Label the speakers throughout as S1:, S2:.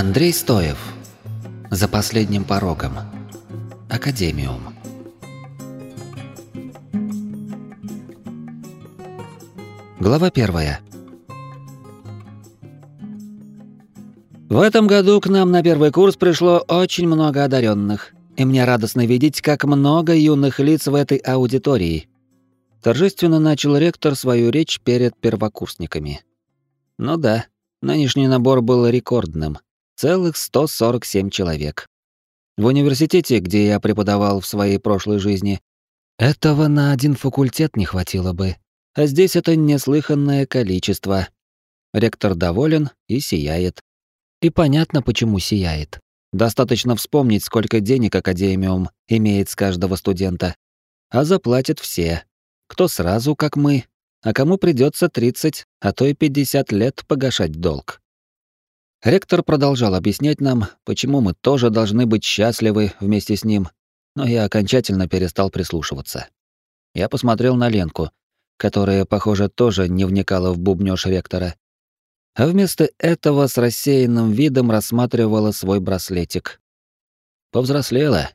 S1: Андрей Стоев. За последним порогом. Академиум. Глава первая. В этом году к нам на первый курс пришло очень много одаренных, и мне радостно видеть, как много юных лиц в этой аудитории. Торжественно начал ректор свою речь перед первокурсниками. Ну да, нынешний набор был рекордным. Целых 147 человек. В университете, где я преподавал в своей прошлой жизни, этого на один факультет не хватило бы. А здесь это неслыханное количество. Ректор доволен и сияет. И понятно, почему сияет. Достаточно вспомнить, сколько денег Академиум имеет с каждого студента. А заплатят все. Кто сразу, как мы, а кому придется 30, а то и 50 лет погашать долг. Ректор продолжал объяснять нам, почему мы тоже должны быть счастливы вместе с ним, но я окончательно перестал прислушиваться. Я посмотрел на Ленку, которая, похоже, тоже не вникала в бубнёж ректора, а вместо этого с рассеянным видом рассматривала свой браслетик. Повзрослела.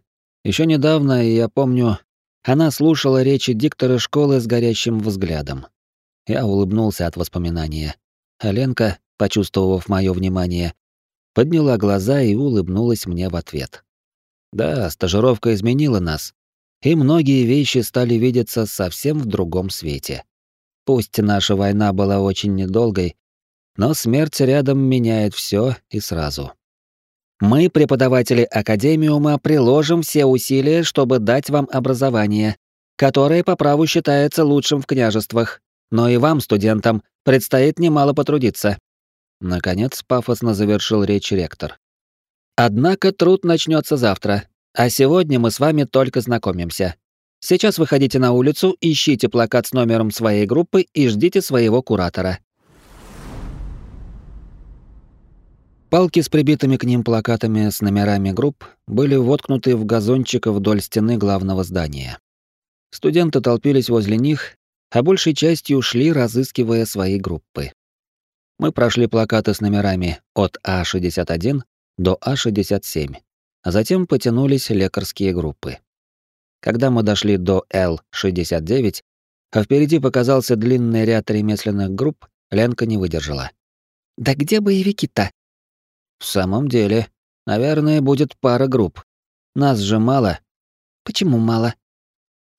S1: Еще недавно, я помню, она слушала речи диктора школы с горящим взглядом. Я улыбнулся от воспоминания. А Ленка, почувствовав мое внимание, подняла глаза и улыбнулась мне в ответ. Да, стажировка изменила нас, и многие вещи стали видеться совсем в другом свете. Пусть наша война была очень недолгой, но смерть рядом меняет все и сразу. Мы, преподаватели Академиума, приложим все усилия, чтобы дать вам образование, которое по праву считается лучшим в княжествах, но и вам, студентам, предстоит немало потрудиться. Наконец пафосно завершил речь ректор. Однако труд начнется завтра, а сегодня мы с вами только знакомимся. Сейчас выходите на улицу, ищите плакат с номером своей группы и ждите своего куратора. Палки с прибитыми к ним плакатами с номерами групп были воткнуты в газончик вдоль стены главного здания. Студенты толпились возле них, а большей частью шли, разыскивая свои группы мы прошли плакаты с номерами от А61 до А67, а затем потянулись лекарские группы. Когда мы дошли до Л69, а впереди показался длинный ряд ремесленных групп, Ленка не выдержала. «Да где боевики-то?» «В самом деле, наверное, будет пара групп. Нас же мало». «Почему мало?»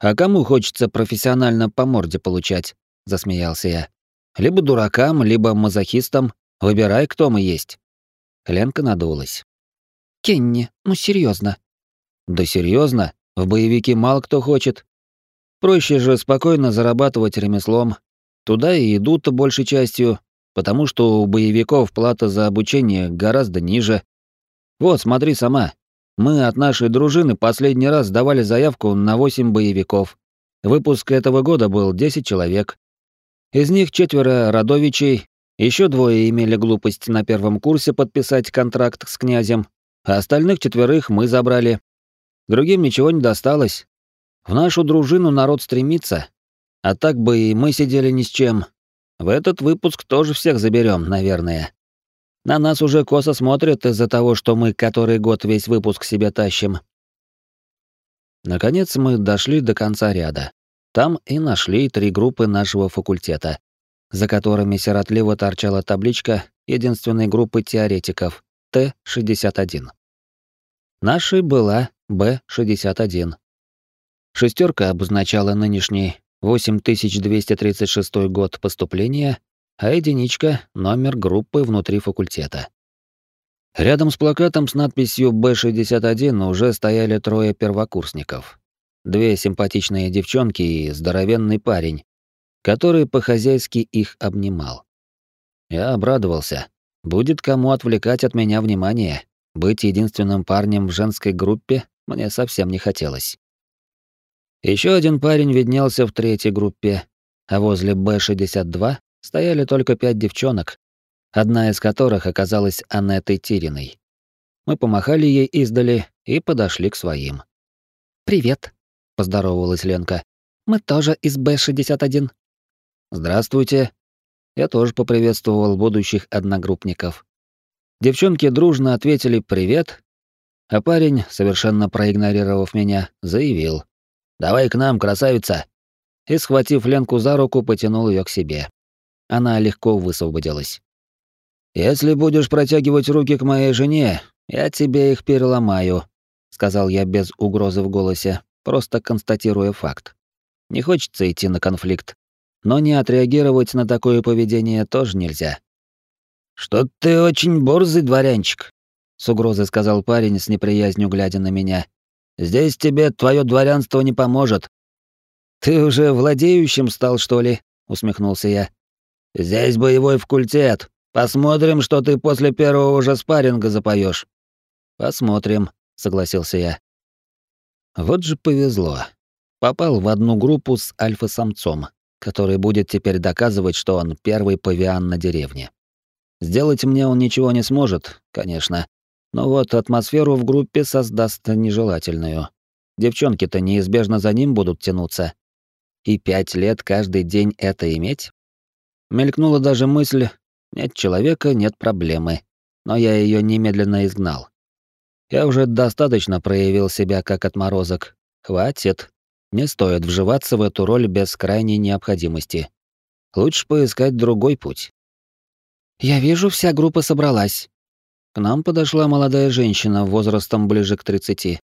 S1: «А кому хочется профессионально по морде получать?» — засмеялся я. Либо дуракам, либо мазохистам. Выбирай, кто мы есть. Ленка надулась. Кенни, ну серьезно. Да серьезно? В боевике мало кто хочет. Проще же спокойно зарабатывать ремеслом. Туда и идут большей частью, потому что у боевиков плата за обучение гораздо ниже. Вот, смотри сама. Мы от нашей дружины последний раз давали заявку на 8 боевиков. Выпуск этого года был 10 человек. Из них четверо родовичей, еще двое имели глупость на первом курсе подписать контракт с князем, а остальных четверых мы забрали. Другим ничего не досталось. В нашу дружину народ стремится, а так бы и мы сидели ни с чем. В этот выпуск тоже всех заберем, наверное. На нас уже косо смотрят из-за того, что мы который год весь выпуск себе тащим. Наконец мы дошли до конца ряда. Там и нашли три группы нашего факультета, за которыми сиротливо торчала табличка единственной группы теоретиков Т-61. Нашей была Б-61. Шестерка обозначала нынешний 8236 год поступления, а единичка — номер группы внутри факультета. Рядом с плакатом с надписью «Б-61» уже стояли трое первокурсников две симпатичные девчонки и здоровенный парень, который по-хозяйски их обнимал. Я обрадовался. Будет кому отвлекать от меня внимание. Быть единственным парнем в женской группе мне совсем не хотелось. Еще один парень виднелся в третьей группе, а возле Б-62 стояли только пять девчонок, одна из которых оказалась Анеттой Тириной. Мы помахали ей издали и подошли к своим. «Привет», — поздоровалась Ленка. «Мы тоже из Б-61». «Здравствуйте». Я тоже поприветствовал будущих одногруппников. Девчонки дружно ответили «привет», а парень, совершенно проигнорировав меня, заявил «Давай к нам, красавица!» и, схватив Ленку за руку, потянул ее к себе. Она легко высвободилась. «Если будешь протягивать руки к моей жене, я тебе их переломаю», — сказал я без угрозы в голосе, просто констатируя факт. Не хочется идти на конфликт, но не отреагировать на такое поведение тоже нельзя. «Что ты очень борзый дворянчик», — с угрозой сказал парень с неприязнью глядя на меня. «Здесь тебе твое дворянство не поможет». «Ты уже владеющим стал, что ли?» — усмехнулся я. «Здесь боевой факультет. Посмотрим, что ты после первого же спарринга запоешь. «Посмотрим», — согласился я. Вот же повезло. Попал в одну группу с альфа-самцом, который будет теперь доказывать, что он первый павиан на деревне. Сделать мне он ничего не сможет, конечно, но вот атмосферу в группе создаст нежелательную. Девчонки-то неизбежно за ним будут тянуться. И пять лет каждый день это иметь? Мелькнула даже мысль, нет человека, нет проблемы. Но я ее немедленно изгнал. Я уже достаточно проявил себя как отморозок. Хватит. Не стоит вживаться в эту роль без крайней необходимости. Лучше поискать другой путь. «Я вижу, вся группа собралась». К нам подошла молодая женщина возрастом ближе к 30.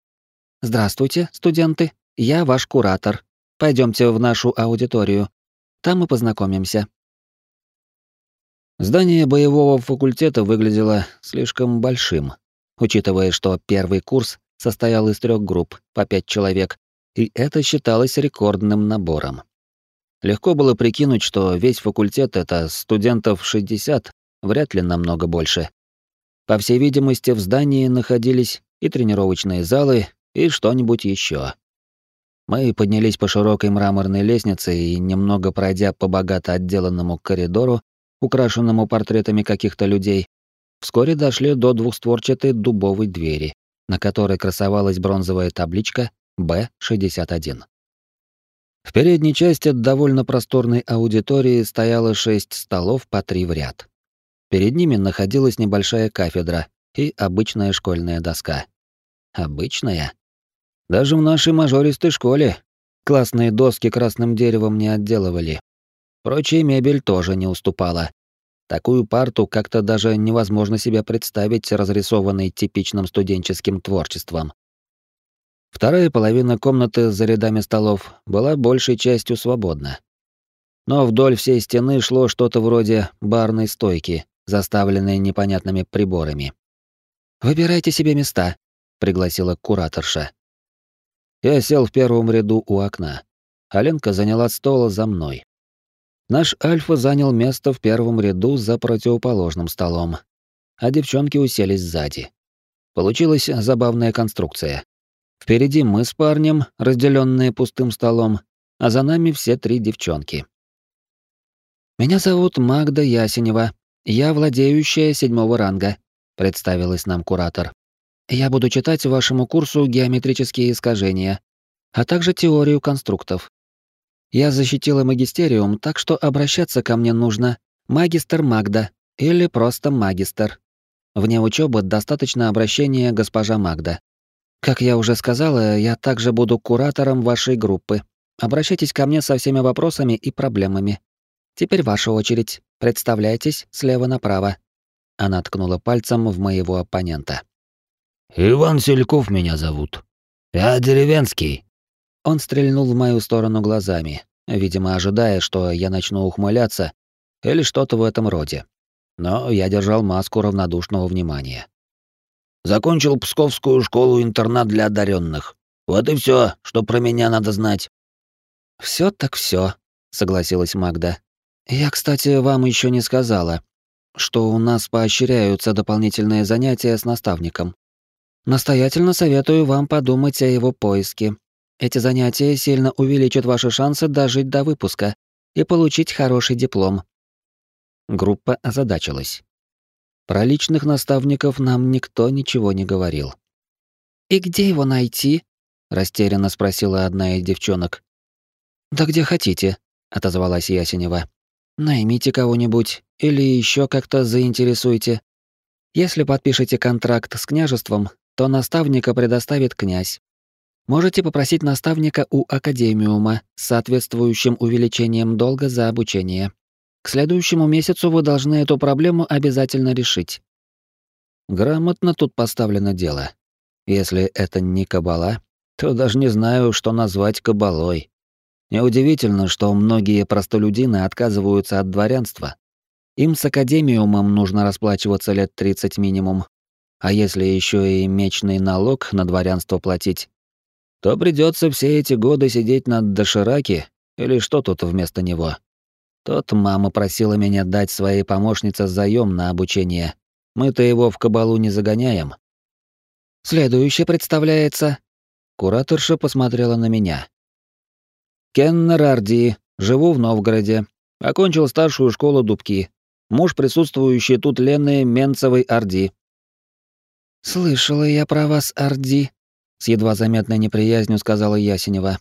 S1: «Здравствуйте, студенты. Я ваш куратор. Пойдемте в нашу аудиторию. Там мы познакомимся». Здание боевого факультета выглядело слишком большим, учитывая, что первый курс состоял из трех групп по пять человек, и это считалось рекордным набором. Легко было прикинуть, что весь факультет — это студентов 60, вряд ли намного больше. По всей видимости, в здании находились и тренировочные залы, и что-нибудь еще. Мы поднялись по широкой мраморной лестнице и, немного пройдя по богато отделанному коридору, украшенному портретами каких-то людей, вскоре дошли до двухстворчатой дубовой двери, на которой красовалась бронзовая табличка Б-61. В передней части довольно просторной аудитории стояло шесть столов по три в ряд. Перед ними находилась небольшая кафедра и обычная школьная доска. Обычная? Даже в нашей мажористой школе классные доски красным деревом не отделывали. Прочая мебель тоже не уступала. Такую парту как-то даже невозможно себе представить разрисованной типичным студенческим творчеством. Вторая половина комнаты за рядами столов была большей частью свободна. Но вдоль всей стены шло что-то вроде барной стойки, заставленной непонятными приборами. «Выбирайте себе места», — пригласила кураторша. Я сел в первом ряду у окна. Аленка заняла стол за мной. Наш Альфа занял место в первом ряду за противоположным столом, а девчонки уселись сзади. Получилась забавная конструкция. Впереди мы с парнем, разделенные пустым столом, а за нами все три девчонки. «Меня зовут Магда Ясенева. Я владеющая седьмого ранга», — представилась нам куратор. «Я буду читать вашему курсу геометрические искажения, а также теорию конструктов. Я защитила магистериум, так что обращаться ко мне нужно магистр Магда или просто магистр. Вне учебы достаточно обращения госпожа Магда. Как я уже сказала, я также буду куратором вашей группы. Обращайтесь ко мне со всеми вопросами и проблемами. Теперь ваша очередь. Представляйтесь слева направо. Она ткнула пальцем в моего оппонента.
S2: Иван Сельков меня зовут. Я деревенский.
S1: Он стрельнул в мою сторону глазами, видимо, ожидая, что я начну ухмыляться или что-то в этом роде. Но я держал маску равнодушного внимания.
S2: Закончил Псковскую школу-интернат для одаренных. Вот и все, что про меня надо знать.
S1: Все так все, согласилась Магда. Я, кстати, вам еще не сказала, что у нас поощряются дополнительные занятия с наставником. Настоятельно советую вам подумать о его поиске эти занятия сильно увеличат ваши шансы дожить до выпуска и получить хороший диплом. Группа озадачилась. Про личных наставников нам никто ничего не говорил. «И где его найти?» — растерянно спросила одна из девчонок. «Да где хотите», — отозвалась Ясенева. «Наймите кого-нибудь или еще как-то заинтересуйте. Если подпишете контракт с княжеством, то наставника предоставит князь. Можете попросить наставника у академиума с соответствующим увеличением долга за обучение. К следующему месяцу вы должны эту проблему обязательно решить. Грамотно тут поставлено дело. Если это не кабала, то даже не знаю, что назвать кабалой. Неудивительно, что многие простолюдины отказываются от дворянства. Им с академиумом нужно расплачиваться лет 30 минимум. А если еще и мечный налог на дворянство платить, то придется все эти годы сидеть над дошираки или что тут вместо него. Тот мама просила меня дать своей помощнице заем на обучение. Мы-то его в кабалу не загоняем. Следующее представляется. Кураторша посмотрела на меня. Кеннер Арди, живу в Новгороде. Окончил старшую школу Дубки. Муж присутствующий тут Лены Менцевой Арди. Слышала я про вас, Арди, с едва заметной неприязнью сказала Ясенева.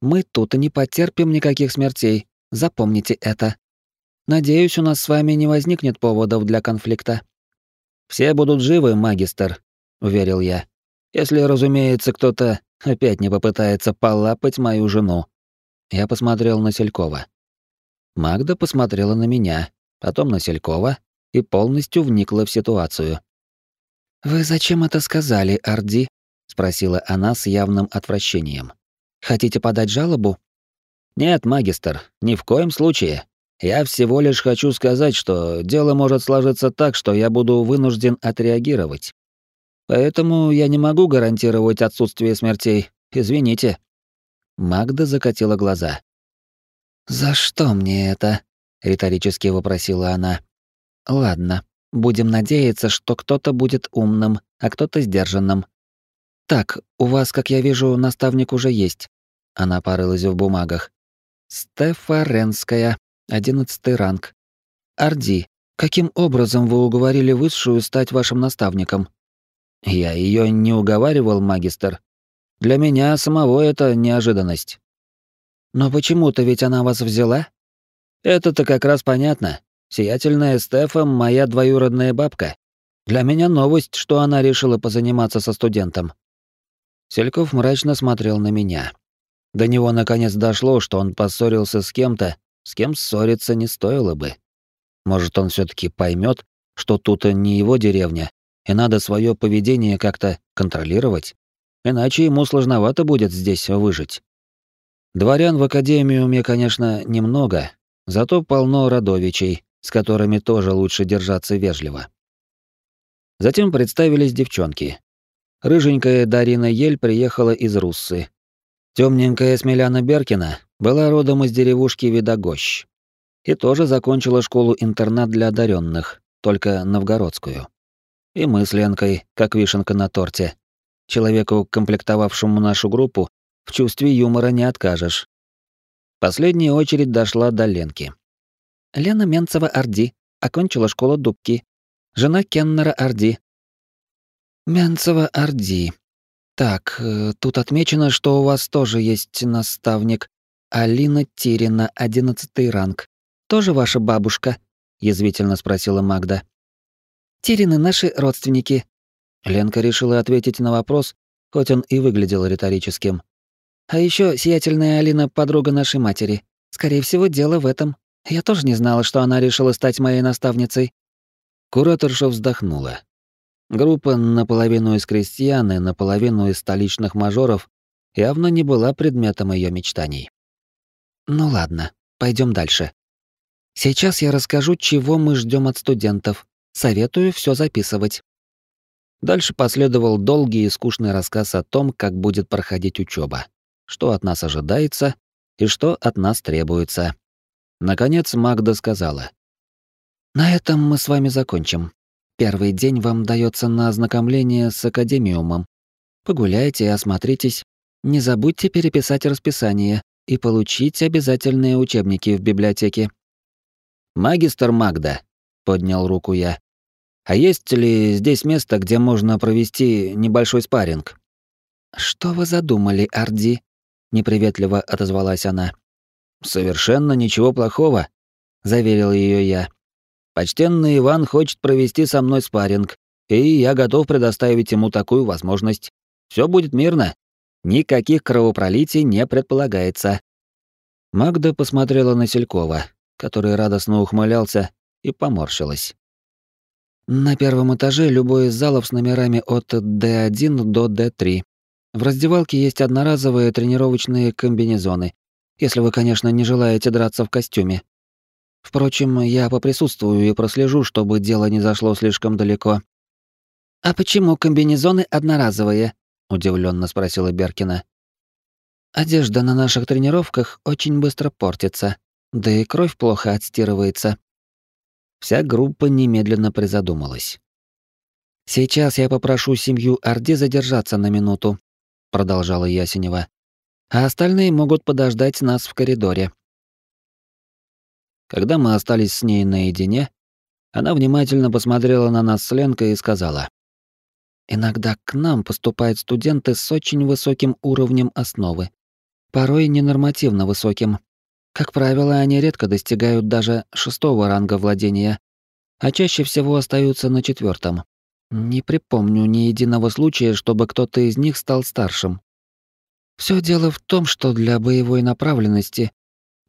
S1: Мы тут и не потерпим никаких смертей. Запомните это. Надеюсь, у нас с вами не возникнет поводов для конфликта. Все будут живы, магистр, уверил я. Если, разумеется, кто-то опять не попытается полапать мою жену. Я посмотрел на Селькова. Магда посмотрела на меня, потом на Селькова и полностью вникла в ситуацию. «Вы зачем это сказали, Арди?» — спросила она с явным отвращением. «Хотите подать жалобу?» «Нет, магистр, ни в коем случае. Я всего лишь хочу сказать, что дело может сложиться так, что я буду вынужден отреагировать. Поэтому я не могу гарантировать отсутствие смертей. Извините». Магда закатила глаза. «За что мне это?» — риторически вопросила она. «Ладно, будем надеяться, что кто-то будет умным, а кто-то сдержанным. Так, у вас, как я вижу, наставник уже есть». Она порылась в бумагах. «Стефаренская, одиннадцатый ранг. Арди, каким образом вы уговорили высшую стать вашим наставником?» «Я ее не уговаривал, магистр. Для меня самого это неожиданность. Но почему-то ведь она вас взяла? Это-то как раз понятно. Сиятельная Стефа — моя двоюродная бабка. Для меня новость, что она решила позаниматься со студентом. Сельков мрачно смотрел на меня. До него наконец дошло, что он поссорился с кем-то, с кем ссориться не стоило бы. Может, он все таки поймет, что тут не его деревня, и надо свое поведение как-то контролировать иначе ему сложновато будет здесь выжить. Дворян в академиуме, конечно, немного, зато полно родовичей, с которыми тоже лучше держаться вежливо. Затем представились девчонки. Рыженькая Дарина Ель приехала из Руссы. Темненькая Смеляна Беркина была родом из деревушки Видогощ и тоже закончила школу-интернат для одаренных, только новгородскую. И мы с Ленкой, как вишенка на торте, Человеку, комплектовавшему нашу группу, в чувстве юмора не откажешь. Последняя очередь дошла до Ленки. Лена Менцева Орди, окончила школу Дубки. Жена Кеннера Орди. Менцева Орди. Так, э, тут отмечено, что у вас тоже есть наставник. Алина Тирина, одиннадцатый ранг. Тоже ваша бабушка? язвительно спросила Магда. Тирины наши родственники, Ленка решила ответить на вопрос, хоть он и выглядел риторическим. А еще сиятельная Алина подруга нашей матери. Скорее всего, дело в этом. Я тоже не знала, что она решила стать моей наставницей. Кураторша вздохнула. Группа наполовину из крестьян и наполовину из столичных мажоров явно не была предметом ее мечтаний. Ну ладно, пойдем дальше. Сейчас я расскажу, чего мы ждем от студентов. Советую все записывать. Дальше последовал долгий и скучный рассказ о том, как будет проходить учеба, что от нас ожидается и что от нас требуется. Наконец Магда сказала. «На этом мы с вами закончим. Первый день вам дается на ознакомление с академиумом. Погуляйте и осмотритесь. Не забудьте переписать расписание и получить обязательные учебники в библиотеке». «Магистр Магда», — поднял руку я, а есть ли здесь место, где можно провести небольшой спарринг? Что вы задумали, Арди? неприветливо отозвалась она. Совершенно ничего плохого, заверил ее я. Почтенный Иван хочет провести со мной спарринг, и я готов предоставить ему такую возможность. Все будет мирно. Никаких кровопролитий не предполагается. Магда посмотрела на Селькова, который радостно ухмылялся, и поморщилась. На первом этаже любой из залов с номерами от D1 до D3. В раздевалке есть одноразовые тренировочные комбинезоны, если вы, конечно, не желаете драться в костюме. Впрочем, я поприсутствую и прослежу, чтобы дело не зашло слишком далеко. А почему комбинезоны одноразовые? удивленно спросила Беркина. Одежда на наших тренировках очень быстро портится, да и кровь плохо отстирывается. Вся группа немедленно призадумалась. Сейчас я попрошу семью Орди задержаться на минуту, продолжала Ясенева. А остальные могут подождать нас в коридоре. Когда мы остались с ней наедине, она внимательно посмотрела на нас с Ленкой и сказала: Иногда к нам поступают студенты с очень высоким уровнем основы, порой ненормативно высоким. Как правило, они редко достигают даже шестого ранга владения, а чаще всего остаются на четвертом. Не припомню ни единого случая, чтобы кто-то из них стал старшим. Все дело в том, что для боевой направленности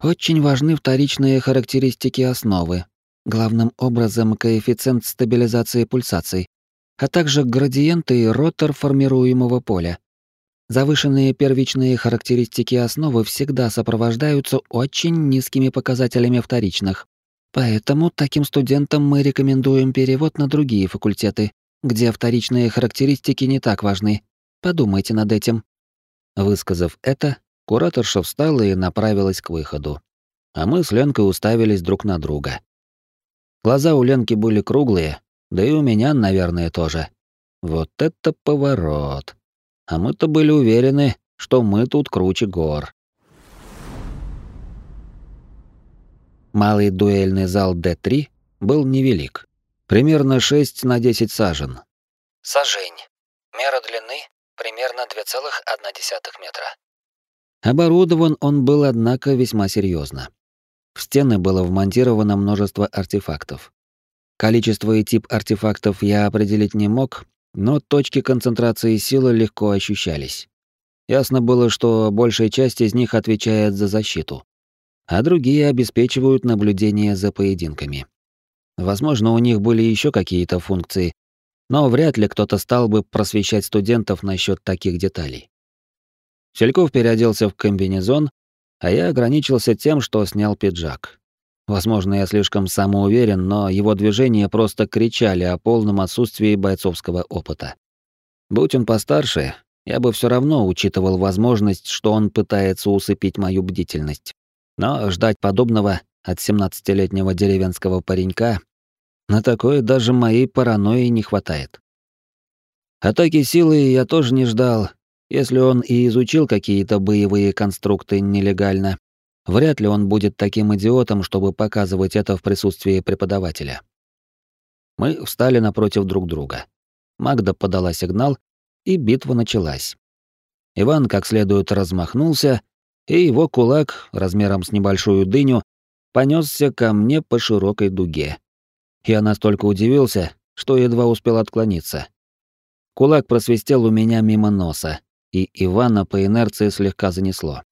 S1: очень важны вторичные характеристики основы, главным образом коэффициент стабилизации пульсаций, а также градиенты и ротор формируемого поля. Завышенные первичные характеристики основы всегда сопровождаются очень низкими показателями вторичных. Поэтому таким студентам мы рекомендуем перевод на другие факультеты, где вторичные характеристики не так важны. Подумайте над этим. Высказав это, кураторша встала и направилась к выходу. А мы с Ленкой уставились друг на друга. Глаза у Ленки были круглые, да и у меня, наверное, тоже. Вот это поворот. А мы-то были уверены, что мы тут круче гор. Малый дуэльный зал D3 был невелик. Примерно 6 на 10 сажен.
S3: Сажень. Мера длины примерно 2,1 метра.
S1: Оборудован он был, однако, весьма серьезно. В стены было вмонтировано множество артефактов. Количество и тип артефактов я определить не мог, но точки концентрации силы легко ощущались. Ясно было, что большая часть из них отвечает за защиту, а другие обеспечивают наблюдение за поединками. Возможно, у них были еще какие-то функции, но вряд ли кто-то стал бы просвещать студентов насчет таких деталей. Сельков переоделся в комбинезон, а я ограничился тем, что снял пиджак. Возможно, я слишком самоуверен, но его движения просто кричали о полном отсутствии бойцовского опыта. Будь он постарше, я бы все равно учитывал возможность, что он пытается усыпить мою бдительность. Но ждать подобного от 17-летнего деревенского паренька на такое даже моей паранойи не хватает. Атаки силы я тоже не ждал. Если он и изучил какие-то боевые конструкты нелегально, Вряд ли он будет таким идиотом, чтобы показывать это в присутствии преподавателя. Мы встали напротив друг друга. Магда подала сигнал, и битва началась. Иван как следует размахнулся, и его кулак, размером с небольшую дыню, понесся ко мне по широкой дуге. Я настолько удивился, что едва успел отклониться. Кулак просвистел у меня мимо носа, и Ивана по инерции слегка занесло.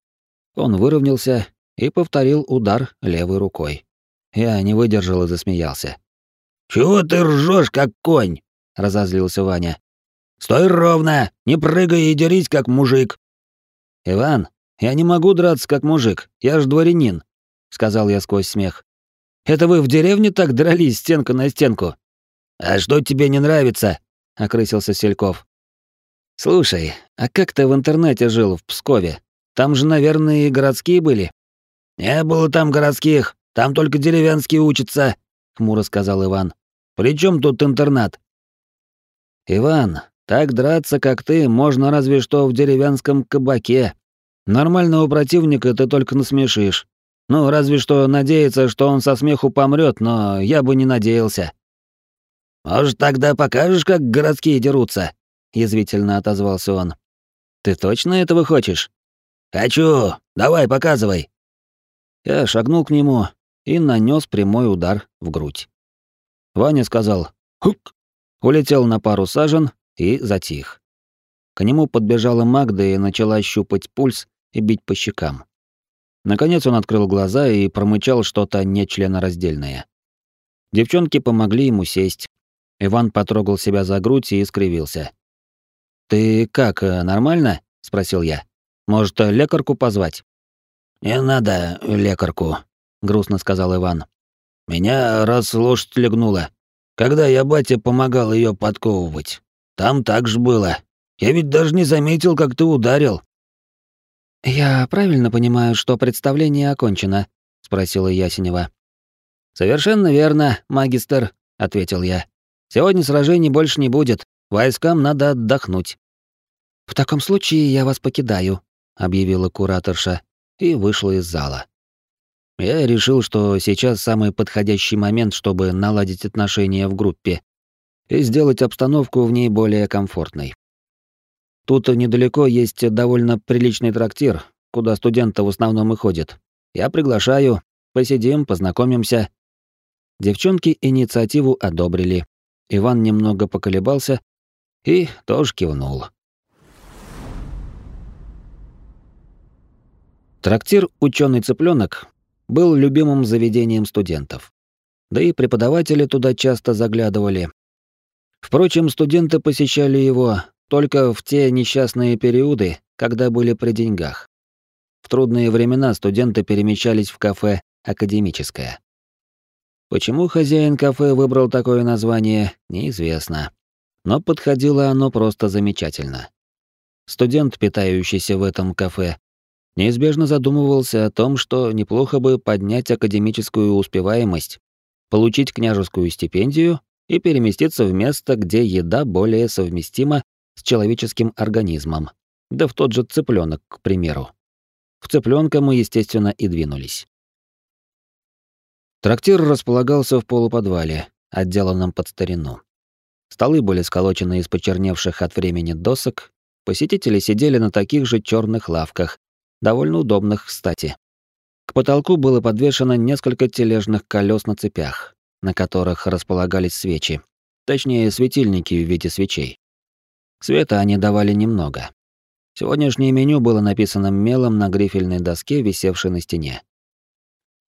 S1: Он выровнялся и повторил удар левой рукой. Я не выдержал и засмеялся.
S2: «Чего ты ржешь, как конь?» — разозлился Ваня. «Стой ровно, не прыгай и дерись, как мужик».
S1: «Иван, я не могу драться, как мужик, я ж дворянин», — сказал я сквозь смех. «Это вы в деревне так дрались стенка на стенку?»
S2: «А что тебе не нравится?»
S1: — окрысился Сельков. «Слушай, а как ты в интернете жил в Пскове? Там же, наверное, и городские были?»
S2: «Не было там городских, там только деревенские учатся», — хмуро сказал Иван. «При чем тут интернат?»
S1: «Иван, так драться, как ты, можно разве что в деревенском кабаке. Нормального противника ты только насмешишь. Ну, разве что надеяться, что он со смеху помрет, но я бы не надеялся».
S2: «Может, тогда покажешь, как городские дерутся?»
S1: — язвительно отозвался он. «Ты точно этого хочешь?»
S2: «Хочу! Давай, показывай!»
S1: Я шагнул к нему и нанес прямой удар в грудь. Ваня сказал «Хук!» улетел на пару сажен и затих. К нему подбежала Магда и начала щупать пульс и бить по щекам. Наконец он открыл глаза и промычал что-то нечленораздельное. Девчонки помогли ему сесть. Иван потрогал себя за грудь и искривился. «Ты как, э, нормально?» — спросил я. «Может, лекарку позвать?»
S2: «Не надо лекарку», — грустно сказал Иван. «Меня раз лошадь легнула. Когда я бате помогал ее подковывать. Там так же было. Я ведь даже не заметил, как ты ударил».
S1: «Я правильно понимаю, что представление окончено?» — спросила Ясенева. «Совершенно верно, магистр», — ответил я. «Сегодня сражений больше не будет. Войскам надо отдохнуть». «В таком случае я вас покидаю», — объявила кураторша и вышла из зала. Я решил, что сейчас самый подходящий момент, чтобы наладить отношения в группе и сделать обстановку в ней более комфортной. Тут недалеко есть довольно приличный трактир, куда студенты в основном и ходят. Я приглашаю, посидим, познакомимся. Девчонки инициативу одобрили. Иван немного поколебался и тоже кивнул. Трактир «Ученый цыпленок» был любимым заведением студентов. Да и преподаватели туда часто заглядывали. Впрочем, студенты посещали его только в те несчастные периоды, когда были при деньгах. В трудные времена студенты перемещались в кафе «Академическое». Почему хозяин кафе выбрал такое название, неизвестно. Но подходило оно просто замечательно. Студент, питающийся в этом кафе, неизбежно задумывался о том, что неплохо бы поднять академическую успеваемость, получить княжескую стипендию и переместиться в место, где еда более совместима с человеческим организмом, да в тот же цыпленок, к примеру. В цыпленка мы, естественно, и двинулись. Трактир располагался в полуподвале, отделанном под старину. Столы были сколочены из почерневших от времени досок, посетители сидели на таких же черных лавках, довольно удобных, кстати. К потолку было подвешено несколько тележных колес на цепях, на которых располагались свечи, точнее, светильники в виде свечей. Света они давали немного. Сегодняшнее меню было написано мелом на грифельной доске, висевшей на стене.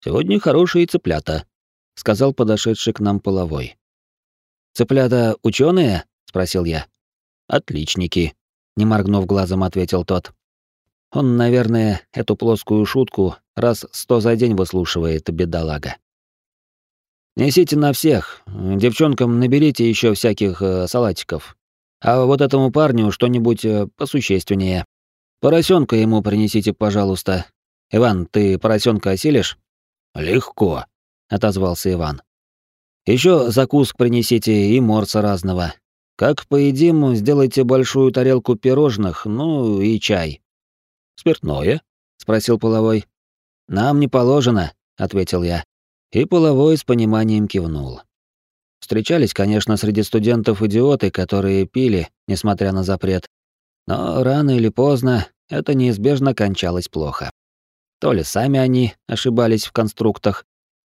S1: «Сегодня хорошие цыплята», — сказал подошедший к нам половой. «Цыплята ученые? спросил я. «Отличники», — не моргнув глазом, ответил тот. Он, наверное, эту плоскую шутку раз сто за день выслушивает, бедолага. Несите на всех. Девчонкам наберите еще всяких э, салатиков. А вот этому парню что-нибудь э, посущественнее. Поросенка ему принесите, пожалуйста. Иван, ты поросенка осилишь? Легко, отозвался Иван. Еще закуск принесите и морса разного. Как поедим, сделайте большую тарелку пирожных, ну и чай. «Спиртное?» — спросил половой. «Нам не положено», — ответил я. И половой с пониманием кивнул. Встречались, конечно, среди студентов идиоты, которые пили, несмотря на запрет. Но рано или поздно это неизбежно кончалось плохо. То ли сами они ошибались в конструктах,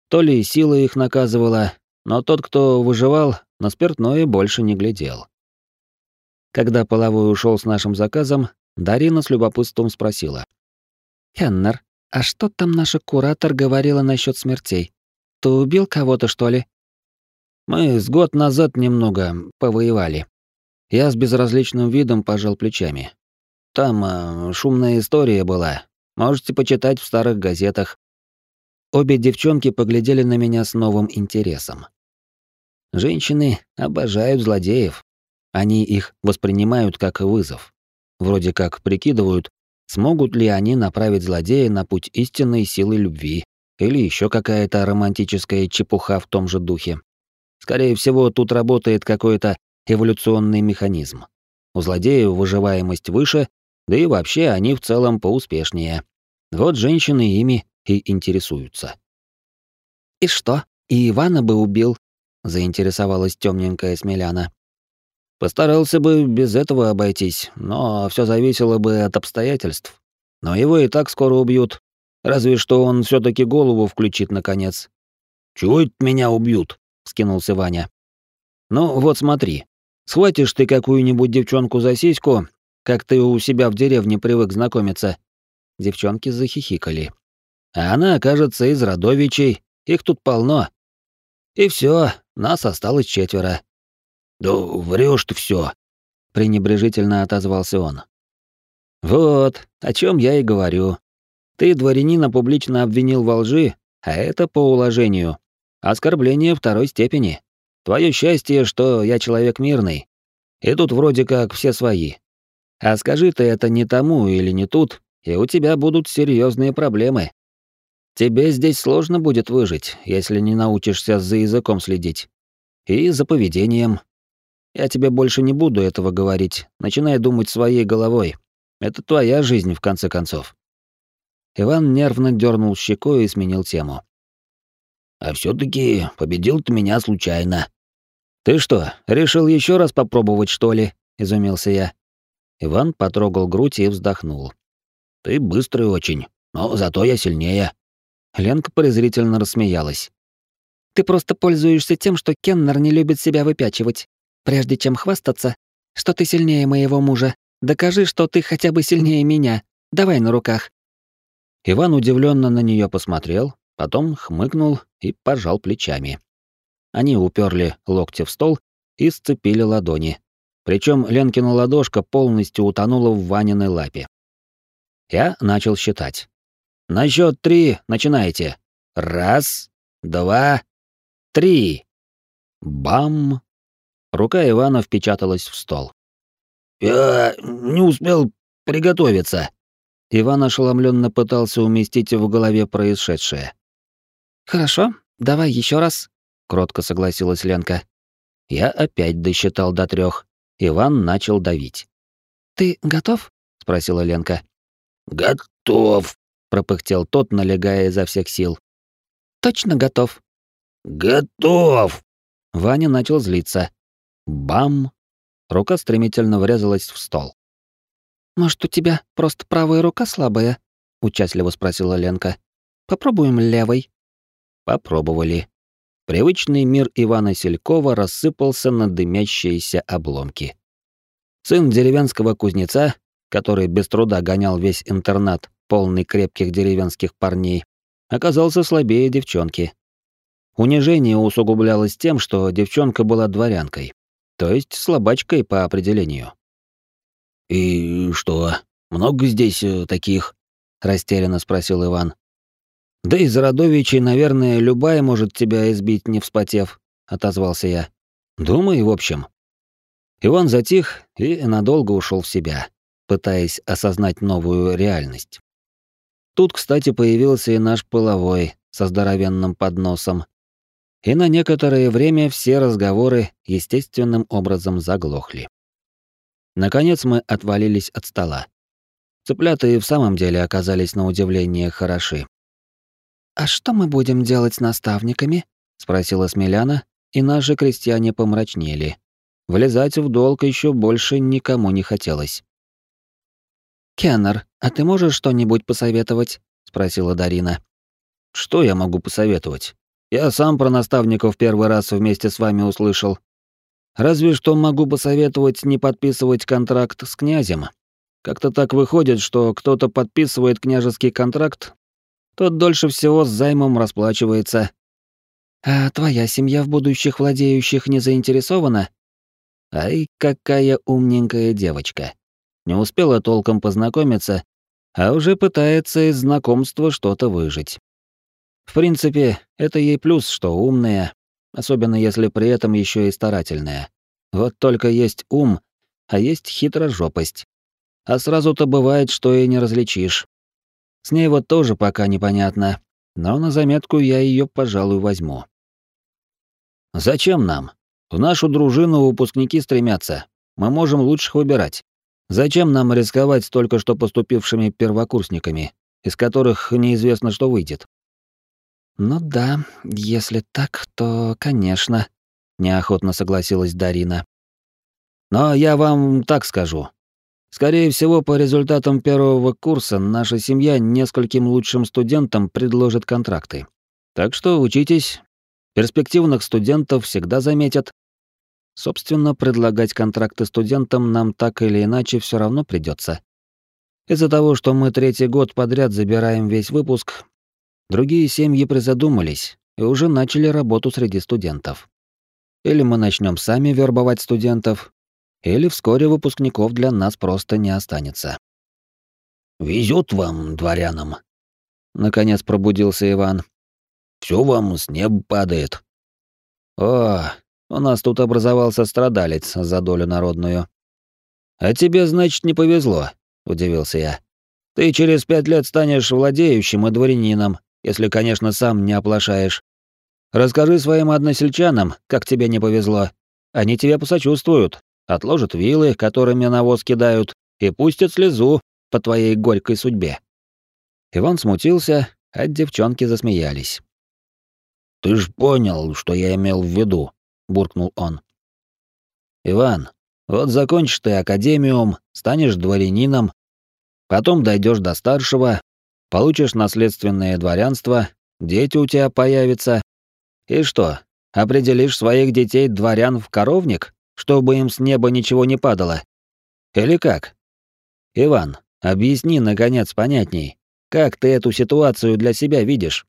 S1: то ли сила их наказывала, но тот, кто выживал, на спиртное больше не глядел. Когда половой ушел с нашим заказом, Дарина с любопытством спросила. «Хеннер, а что там наша куратор говорила насчет смертей? Ты убил кого-то, что ли?» «Мы с год назад немного повоевали». Я с безразличным видом пожал плечами. «Там э, шумная история была. Можете почитать в старых газетах». Обе девчонки поглядели на меня с новым интересом. Женщины обожают злодеев. Они их воспринимают как вызов. Вроде как прикидывают, смогут ли они направить злодея на путь истинной силы любви или еще какая-то романтическая чепуха в том же духе. Скорее всего, тут работает какой-то эволюционный механизм. У злодеев выживаемость выше, да и вообще они в целом поуспешнее. Вот женщины ими и интересуются. «И что, и Ивана бы убил?» — заинтересовалась темненькая Смеляна. Постарался бы без этого обойтись, но все зависело бы от обстоятельств. Но его и так скоро убьют. Разве что он все таки голову включит наконец. «Чего это меня убьют?» — скинулся Ваня. «Ну вот смотри», Схватишь ты какую-нибудь девчонку за сиську, как ты у себя в деревне привык знакомиться. Девчонки захихикали. А она окажется из родовичей, их тут полно. И все, нас осталось четверо.
S2: Да врешь ты все, пренебрежительно отозвался он.
S1: Вот, о чем я и говорю. Ты дворянина публично обвинил во лжи, а это по уложению. Оскорбление второй степени. Твое счастье, что я человек мирный. И тут вроде как все свои. А скажи ты это не тому или не тут, и у тебя будут серьезные проблемы. Тебе здесь сложно будет выжить, если не научишься за языком следить. И за поведением. Я тебе больше не буду этого говорить, начинай думать своей головой. Это твоя жизнь, в конце концов. Иван нервно дернул щекой и сменил тему.
S2: А все таки победил ты меня случайно.
S1: Ты что, решил еще раз попробовать, что ли? изумился я. Иван потрогал грудь и вздохнул.
S2: Ты быстрый очень, но зато я сильнее.
S1: Ленка презрительно рассмеялась. Ты просто пользуешься тем, что Кеннер не любит себя выпячивать. Прежде чем хвастаться, что ты сильнее моего мужа, Докажи, что ты хотя бы сильнее меня. Давай на руках». Иван удивленно на нее посмотрел, потом хмыкнул и пожал плечами. Они уперли локти в стол и сцепили ладони. Причем Ленкина ладошка полностью утонула в Ваниной лапе. Я начал считать. На счет три начинайте. Раз, два, три. Бам! Рука Ивана впечаталась в стол.
S2: «Я не успел приготовиться».
S1: Иван ошеломленно пытался уместить в голове происшедшее. «Хорошо, давай еще раз», — кротко согласилась Ленка. Я опять досчитал до трех. Иван начал давить. «Ты готов?» — спросила Ленка.
S2: «Готов», —
S1: пропыхтел тот, налегая изо всех сил. «Точно готов?»
S2: «Готов!»
S1: Ваня начал злиться. Бам! Рука стремительно врезалась в стол. «Может, у тебя просто правая рука слабая?» — участливо спросила Ленка. «Попробуем левой». Попробовали. Привычный мир Ивана Селькова рассыпался на дымящиеся обломки. Сын деревенского кузнеца, который без труда гонял весь интернат, полный крепких деревенских парней, оказался слабее девчонки. Унижение усугублялось тем, что девчонка была дворянкой то есть слабачкой по определению.
S2: «И что, много здесь э, таких?» — растерянно спросил Иван.
S1: «Да из родовичей, наверное, любая может тебя избить, не вспотев», — отозвался я. «Думай, в общем». Иван затих и надолго ушел в себя, пытаясь осознать новую реальность. Тут, кстати, появился и наш половой со здоровенным подносом, и на некоторое время все разговоры естественным образом заглохли. Наконец мы отвалились от стола. Цыплята и в самом деле оказались на удивление хороши. «А что мы будем делать с наставниками?» — спросила Смеляна, и наши крестьяне помрачнели. Влезать в долг еще больше никому не хотелось. «Кеннер, а ты можешь что-нибудь посоветовать?» — спросила Дарина. «Что я могу посоветовать? Я сам про наставников первый раз вместе с вами услышал. Разве что могу посоветовать не подписывать контракт с князем. Как-то так выходит, что кто-то подписывает княжеский контракт, тот дольше всего с займом расплачивается. А твоя семья в будущих владеющих не заинтересована? Ай, какая умненькая девочка. Не успела толком познакомиться, а уже пытается из знакомства что-то выжить. В принципе, это ей плюс, что умная, особенно если при этом еще и старательная. Вот только есть ум, а есть хитрожопость. А сразу-то бывает, что и не различишь. С ней вот тоже пока непонятно, но на заметку я ее, пожалуй, возьму. Зачем нам? В нашу дружину выпускники стремятся. Мы можем лучших выбирать. Зачем нам рисковать только что поступившими первокурсниками, из которых неизвестно, что выйдет? «Ну да, если так, то, конечно», — неохотно согласилась Дарина. «Но я вам так скажу. Скорее всего, по результатам первого курса наша семья нескольким лучшим студентам предложит контракты. Так что учитесь. Перспективных студентов всегда заметят». Собственно, предлагать контракты студентам нам так или иначе все равно придется. Из-за того, что мы третий год подряд забираем весь выпуск, другие семьи призадумались и уже начали работу среди студентов. Или мы начнем сами вербовать студентов, или вскоре выпускников для нас просто не останется.
S2: Везет вам, дворянам.
S1: Наконец пробудился Иван.
S2: Все вам с неба падает.
S1: О, у нас тут образовался страдалец за долю народную. А тебе, значит, не повезло, удивился я. Ты через пять лет станешь владеющим и дворянином, если, конечно, сам не оплошаешь. Расскажи своим односельчанам, как тебе не повезло. Они тебе посочувствуют, отложат вилы, которыми навоз кидают, и пустят слезу по твоей горькой судьбе. Иван смутился, а девчонки засмеялись.
S2: «Ты ж понял, что я имел в виду», — буркнул он.
S1: «Иван, вот закончишь ты академиум, станешь дворянином, потом дойдешь до старшего, получишь наследственное дворянство, дети у тебя появятся. И что, определишь своих детей дворян в коровник, чтобы им с неба ничего не падало? Или как? Иван, объясни, наконец, понятней, как ты эту ситуацию для себя видишь?»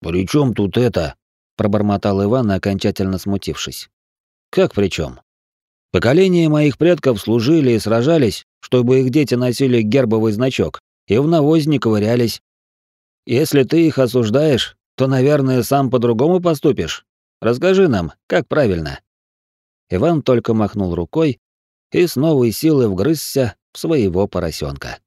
S2: «При чем тут это?» — пробормотал Иван, окончательно смутившись.
S1: «Как при чем? Поколения моих предков служили и сражались, чтобы их дети носили гербовый значок и в навозе не ковырялись. Если ты их осуждаешь, то, наверное, сам по-другому поступишь. Расскажи нам, как правильно». Иван только махнул рукой и с новой силой вгрызся в своего поросенка.